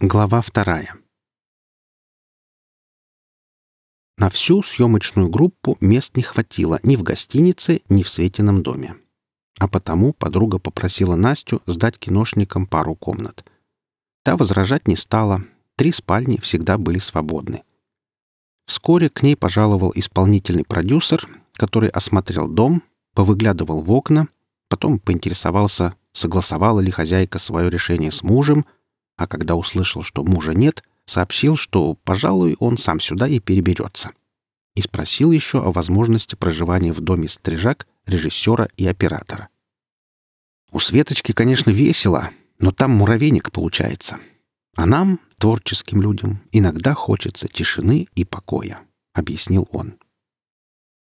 Глава вторая. На всю съемочную группу мест не хватило ни в гостинице, ни в Светином доме. А потому подруга попросила Настю сдать киношникам пару комнат. Та возражать не стала. Три спальни всегда были свободны. Вскоре к ней пожаловал исполнительный продюсер, который осмотрел дом, повыглядывал в окна, потом поинтересовался, согласовала ли хозяйка свое решение с мужем — а когда услышал, что мужа нет, сообщил, что, пожалуй, он сам сюда и переберется. И спросил еще о возможности проживания в доме стрижак, режиссера и оператора. У Светочки, конечно, весело, но там муравейник получается. А нам, творческим людям, иногда хочется тишины и покоя, — объяснил он.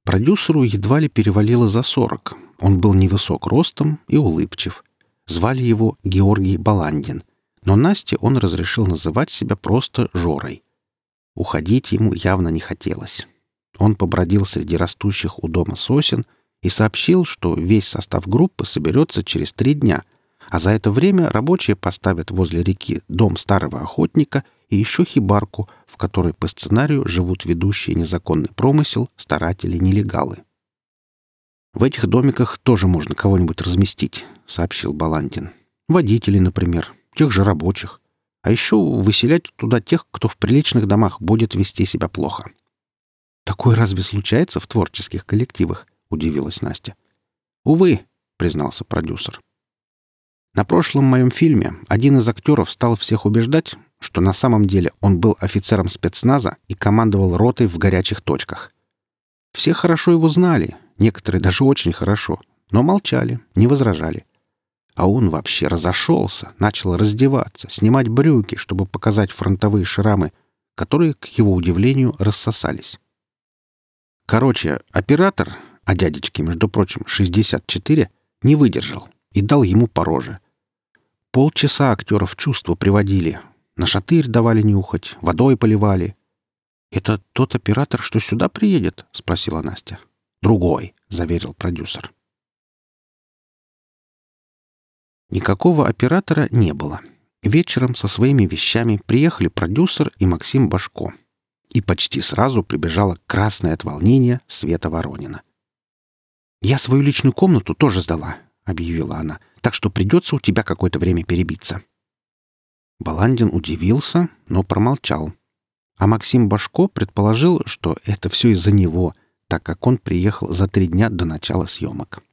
Продюсеру едва ли перевалило за сорок. Он был невысок ростом и улыбчив. Звали его Георгий Баландин — но Насте он разрешил называть себя просто Жорой. Уходить ему явно не хотелось. Он побродил среди растущих у дома сосен и сообщил, что весь состав группы соберется через три дня, а за это время рабочие поставят возле реки дом старого охотника и еще хибарку, в которой по сценарию живут ведущие незаконный промысел, старатели-нелегалы. «В этих домиках тоже можно кого-нибудь разместить», — сообщил Баландин. «Водители, например, тех же рабочих. А еще выселять туда тех, кто в приличных домах будет вести себя плохо. «Такое разве случается в творческих коллективах?» — удивилась Настя. «Увы», — признался продюсер. На прошлом моем фильме один из актеров стал всех убеждать, что на самом деле он был офицером спецназа и командовал ротой в горячих точках. Все хорошо его знали, некоторые даже очень хорошо, но молчали, не возражали. А он вообще разошелся, начал раздеваться, снимать брюки, чтобы показать фронтовые шрамы, которые, к его удивлению, рассосались. Короче, оператор, а дядечке, между прочим, 64, не выдержал и дал ему по роже. Полчаса актеров чувства приводили. На шатырь давали нюхать, водой поливали. «Это тот оператор, что сюда приедет?» — спросила Настя. «Другой», — заверил продюсер. Никакого оператора не было. Вечером со своими вещами приехали продюсер и Максим Башко. И почти сразу прибежала красное от волнения Света Воронина. «Я свою личную комнату тоже сдала», — объявила она, «так что придется у тебя какое-то время перебиться». Баландин удивился, но промолчал. А Максим Башко предположил, что это все из-за него, так как он приехал за три дня до начала съемок.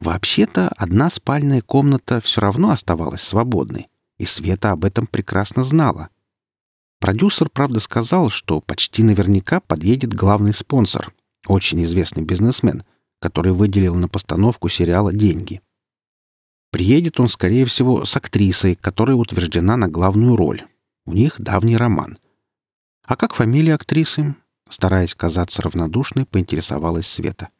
Вообще-то одна спальная комната все равно оставалась свободной, и Света об этом прекрасно знала. Продюсер, правда, сказал, что почти наверняка подъедет главный спонсор, очень известный бизнесмен, который выделил на постановку сериала деньги. Приедет он, скорее всего, с актрисой, которая утверждена на главную роль. У них давний роман. А как фамилия актрисы? Стараясь казаться равнодушной, поинтересовалась Света. —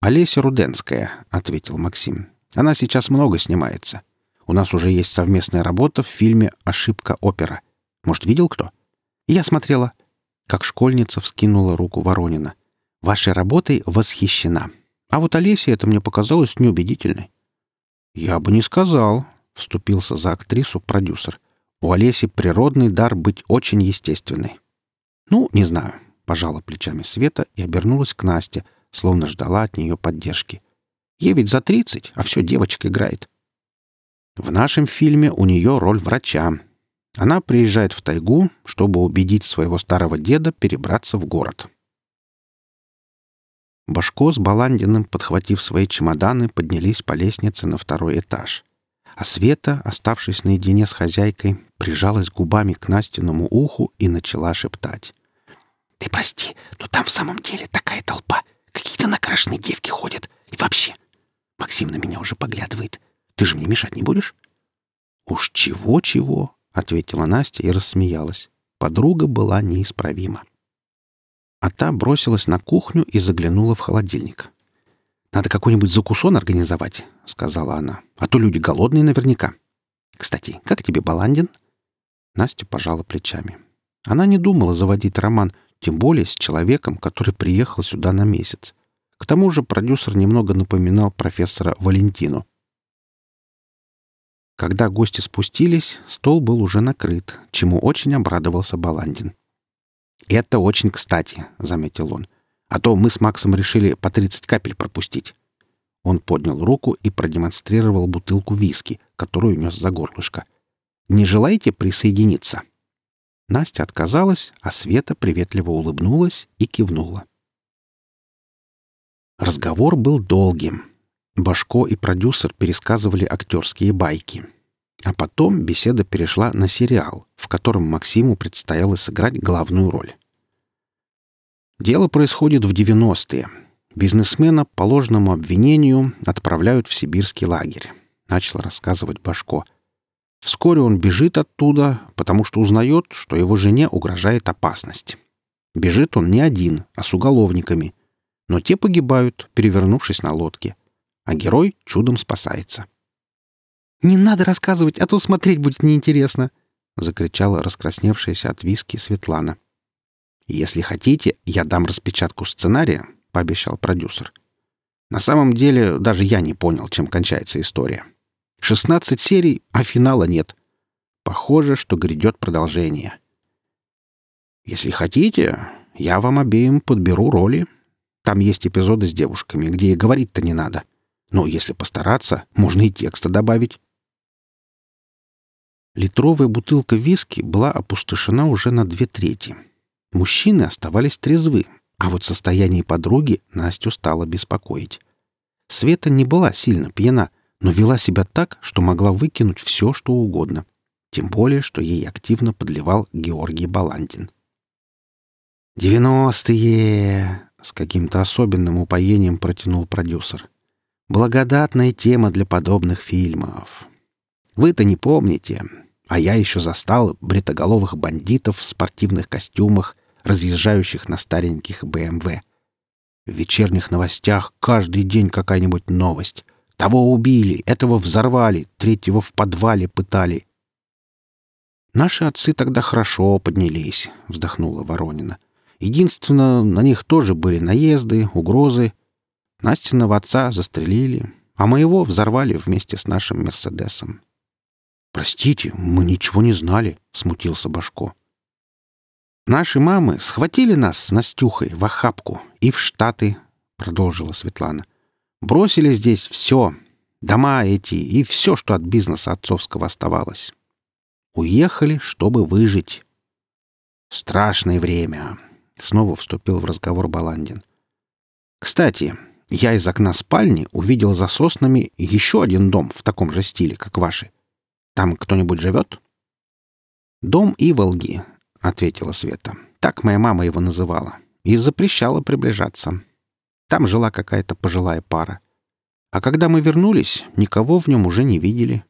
«Олеся Руденская», — ответил Максим. «Она сейчас много снимается. У нас уже есть совместная работа в фильме «Ошибка опера». Может, видел кто?» «Я смотрела». Как школьница вскинула руку Воронина. «Вашей работой восхищена. А вот Олеся это мне показалось неубедительной». «Я бы не сказал», — вступился за актрису продюсер. «У Олеси природный дар быть очень естественной». «Ну, не знаю», — пожала плечами Света и обернулась к Насте — словно ждала от нее поддержки. Ей ведь за тридцать, а все девочка играет. В нашем фильме у нее роль врача. Она приезжает в тайгу, чтобы убедить своего старого деда перебраться в город. Башко с Баландиным, подхватив свои чемоданы, поднялись по лестнице на второй этаж. А Света, оставшись наедине с хозяйкой, прижалась губами к Настиному уху и начала шептать. «Ты прости, но там в самом деле такая толпа. Какие-то накрашенные девки ходят. И вообще, Максим на меня уже поглядывает. Ты же мне мешать не будешь?» «Уж чего-чего», — ответила Настя и рассмеялась. Подруга была неисправима. А та бросилась на кухню и заглянула в холодильник. «Надо какой-нибудь закусон организовать», — сказала она. «А то люди голодные наверняка. Кстати, как тебе Баландин?» Настя пожала плечами. Она не думала заводить роман — тем более с человеком, который приехал сюда на месяц. К тому же продюсер немного напоминал профессора Валентину. Когда гости спустились, стол был уже накрыт, чему очень обрадовался Баландин. «Это очень кстати», — заметил он. «А то мы с Максом решили по 30 капель пропустить». Он поднял руку и продемонстрировал бутылку виски, которую нес за горлышко. «Не желаете присоединиться?» Настя отказалась, а Света приветливо улыбнулась и кивнула. Разговор был долгим. Башко и продюсер пересказывали актерские байки. А потом беседа перешла на сериал, в котором Максиму предстояло сыграть главную роль. Дело происходит в 90-е. Бизнесмена по ложному обвинению отправляют в сибирский лагерь, начал рассказывать Башко. Вскоре он бежит оттуда, потому что узнает, что его жене угрожает опасность. Бежит он не один, а с уголовниками. Но те погибают, перевернувшись на лодке. А герой чудом спасается. «Не надо рассказывать, а то смотреть будет неинтересно!» — закричала раскрасневшаяся от виски Светлана. «Если хотите, я дам распечатку сценария», — пообещал продюсер. «На самом деле, даже я не понял, чем кончается история. Шестнадцать серий, а финала нет. Похоже, что грядет продолжение. Если хотите, я вам обеим подберу роли. Там есть эпизоды с девушками, где и говорить-то не надо. Но если постараться, можно и текста добавить». Литровая бутылка виски была опустошена уже на две трети. Мужчины оставались трезвы, а вот состояние подруги Настю стало беспокоить. Света не была сильно пьяна, но вела себя так, что могла выкинуть все, что угодно. Тем более, что ей активно подливал Георгий Баландин. «Девяностые!» — с каким-то особенным упоением протянул продюсер. «Благодатная тема для подобных фильмов. Вы-то не помните, а я еще застал бритоголовых бандитов в спортивных костюмах, разъезжающих на стареньких БМВ. В вечерних новостях каждый день какая-нибудь новость. Того убили, этого взорвали, третьего в подвале пытали. «Наши отцы тогда хорошо поднялись», — вздохнула Воронина. «Единственно, на них тоже были наезды, угрозы. Настиного отца застрелили, а моего взорвали вместе с нашим «Мерседесом». «Простите, мы ничего не знали», — смутился Башко. «Наши мамы схватили нас с Настюхой в охапку и в Штаты», — продолжила Светлана. «Бросили здесь все, дома эти и все, что от бизнеса отцовского оставалось. Уехали, чтобы выжить». «Страшное время», — снова вступил в разговор Баландин. «Кстати, я из окна спальни увидел за соснами еще один дом в таком же стиле, как ваши. Там кто-нибудь живет?» «Дом Иволги», — ответила Света. «Так моя мама его называла. И запрещала приближаться. Там жила какая-то пожилая пара. А когда мы вернулись, никого в нем уже не видели».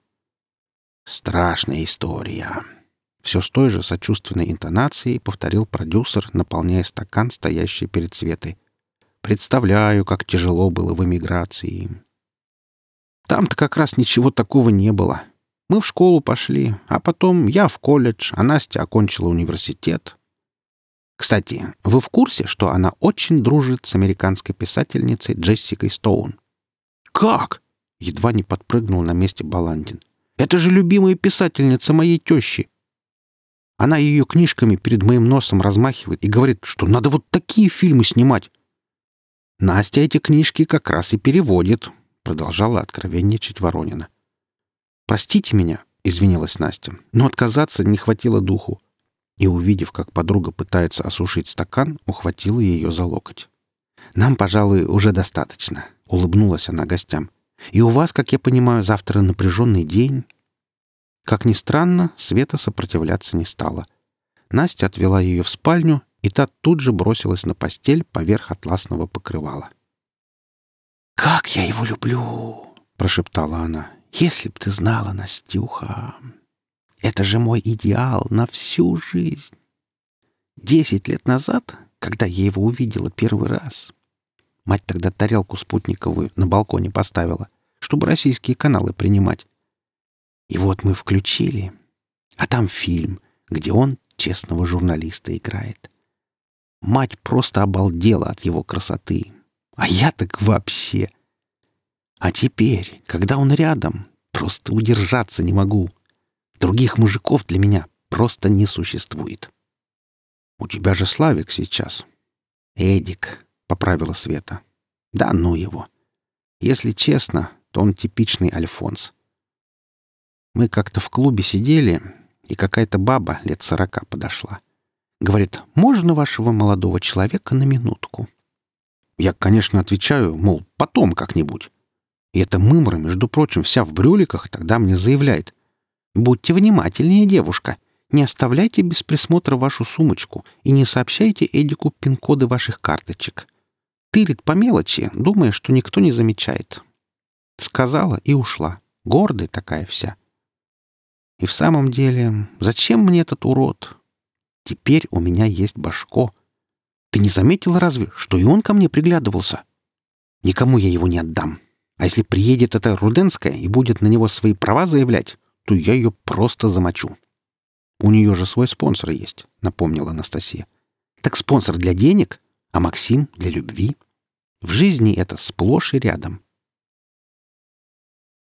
«Страшная история», — все с той же сочувственной интонацией повторил продюсер, наполняя стакан, стоящий перед Светой. «Представляю, как тяжело было в эмиграции». «Там-то как раз ничего такого не было», мы в школу пошли, а потом я в колледж, а Настя окончила университет. Кстати, вы в курсе, что она очень дружит с американской писательницей Джессикой Стоун? Как? Едва не подпрыгнул на месте Баландин. Это же любимая писательница моей тещи. Она ее книжками перед моим носом размахивает и говорит, что надо вот такие фильмы снимать. Настя эти книжки как раз и переводит, продолжала откровенничать Воронина. «Простите меня», — извинилась Настя, но отказаться не хватило духу. И, увидев, как подруга пытается осушить стакан, ухватила ее за локоть. «Нам, пожалуй, уже достаточно», — улыбнулась она гостям. «И у вас, как я понимаю, завтра напряженный день». Как ни странно, Света сопротивляться не стала. Настя отвела ее в спальню, и та тут же бросилась на постель поверх атласного покрывала. «Как я его люблю!» — прошептала она. Если б ты знала, Настюха, это же мой идеал на всю жизнь. Десять лет назад, когда я его увидела первый раз, мать тогда тарелку спутниковую на балконе поставила, чтобы российские каналы принимать. И вот мы включили, а там фильм, где он честного журналиста играет. Мать просто обалдела от его красоты. А я так вообще. А теперь, когда он рядом, Просто удержаться не могу. Других мужиков для меня просто не существует. У тебя же Славик сейчас. Эдик, — поправила Света. Да ну его. Если честно, то он типичный Альфонс. Мы как-то в клубе сидели, и какая-то баба лет сорока подошла. Говорит, можно вашего молодого человека на минутку? Я, конечно, отвечаю, мол, потом как-нибудь. И эта мымра, между прочим, вся в брюликах, тогда мне заявляет. «Будьте внимательнее, девушка. Не оставляйте без присмотра вашу сумочку и не сообщайте Эдику пин-коды ваших карточек. Тырит по мелочи, думая, что никто не замечает». Сказала и ушла. Гордая такая вся. И в самом деле, зачем мне этот урод? Теперь у меня есть башко. Ты не заметила разве, что и он ко мне приглядывался? Никому я его не отдам. А если приедет эта Руденская и будет на него свои права заявлять, то я ее просто замочу. У нее же свой спонсор есть, напомнила Анастасия. Так спонсор для денег, а Максим для любви. В жизни это сплошь и рядом.